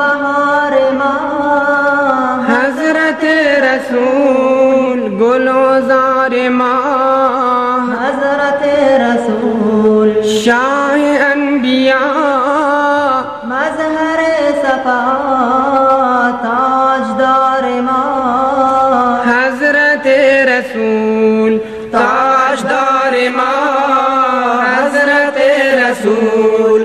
بهار ما. حضرت رسول گلوزار ما. حضرت رسول. شاه انبیاء. مظهر صفا تاجدار ما. حضرت رسول تاجدار ما. حضرت رسول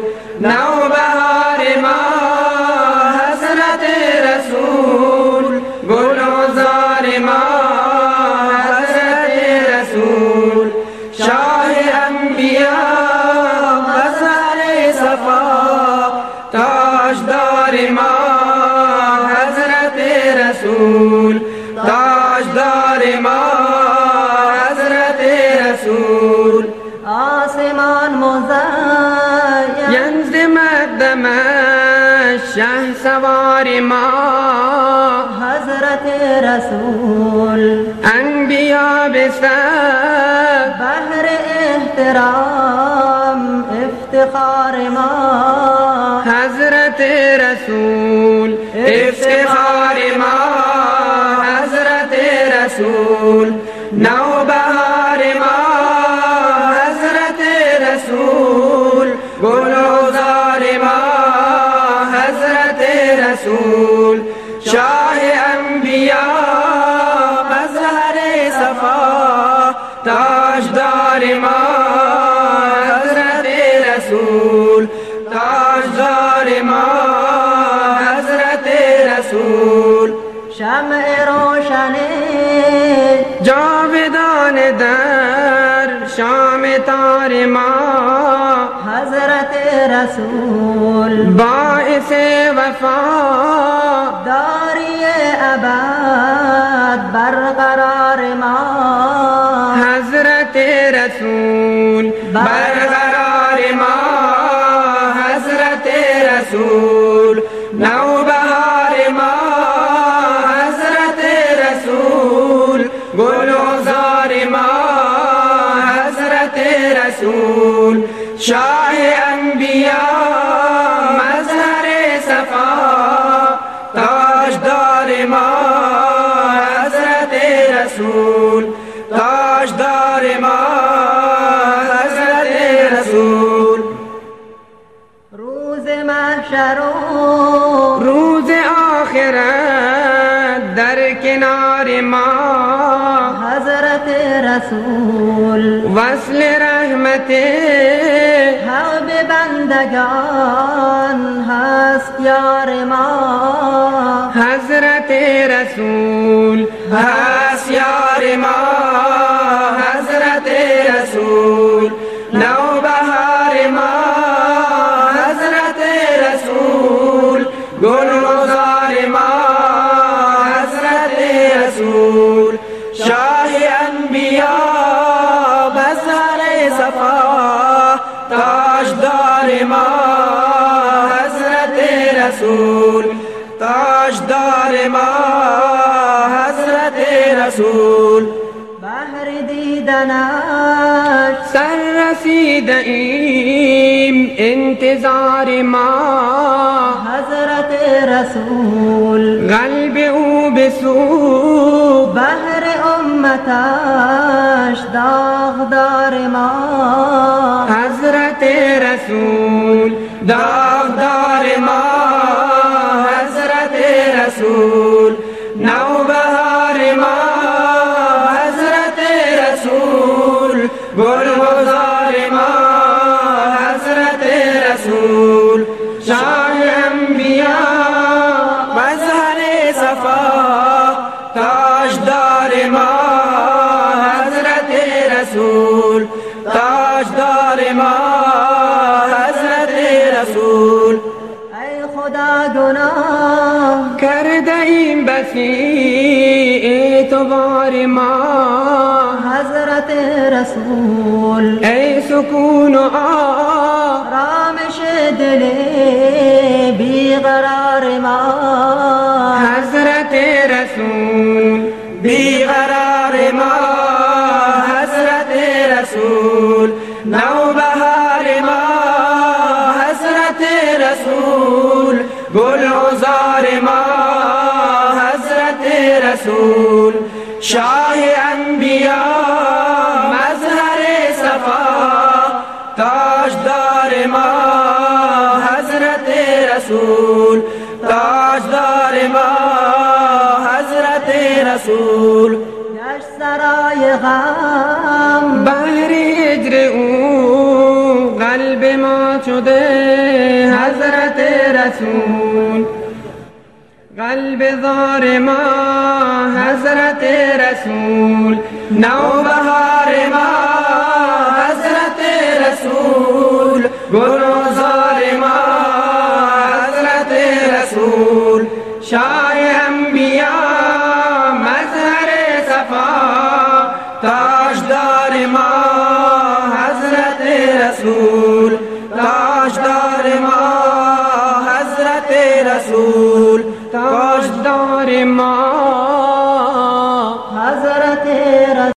شه سوار ما حضرت رسول انبیا بسر بحر احترام افتخار ما حضرت رسول افتخار ما حضرت رسول نوبهار رسول شاه انبیاء مظهر صفا تاجدار ما حضرت رسول تاجدار ما حضرت رسول. شمع روشن جاودان در شام تار ما رسول. باعث وفا. داری ابد برقرار ما. حضرت رسول برقرار ما. حضرت رسول نوبهار ما. حضرت رسول گلوزار ما. حضرت رسول شاه انبیاء مظهر صفا تاجدار ما حضرت رسول تاجدار ما حضرت رسول. روز محشر و روز آخرت در کنار ما. حضرت رسول وصل رحمت بندگان هست یار ما. حضرت رسول هست یار ما. حضرت رسول نوبهار ما. حضرت رسول گلوزار ما. حضرت رسول شاه انبیاء بزر صفا تاجدار ما حضرت رسول تاجدار ما حضرت رسول۔ بهر دیدنش سر رسیده ایم انتظار ما حضرت رسول۔ قلب او بسو بهر امتش داغدار ما رسول داغدار ما حضرت رسول نوبهار ما حضرت رسول گلگزار ما حضرت رسول شاه انبیاء مظهر صفا تاجدار ما حضرت رسول تاجدار ما اعتبار ما. حضرت رسول. ای سکون و آرامش رامش دل بیقرار ما. حضرت رسول. بیقرار ما. حضرت رسول. نوبهار ما. حضرت رسول. گل گلوزار ما. حضرت رسول. شاه انبیا مظهر صفا تاجدار ما حضرت رسول تاجدار ما حضرت رسول. گشت سرای غم. بهر اجر او قلب ما شده حضرت رسول. قلب زار ما حضرت رسول نوبهار ما حضرت رسول گلوزار ما حضرت رسول. شاه انبیا مظهر صفا تاجدار ما حضرت رسول.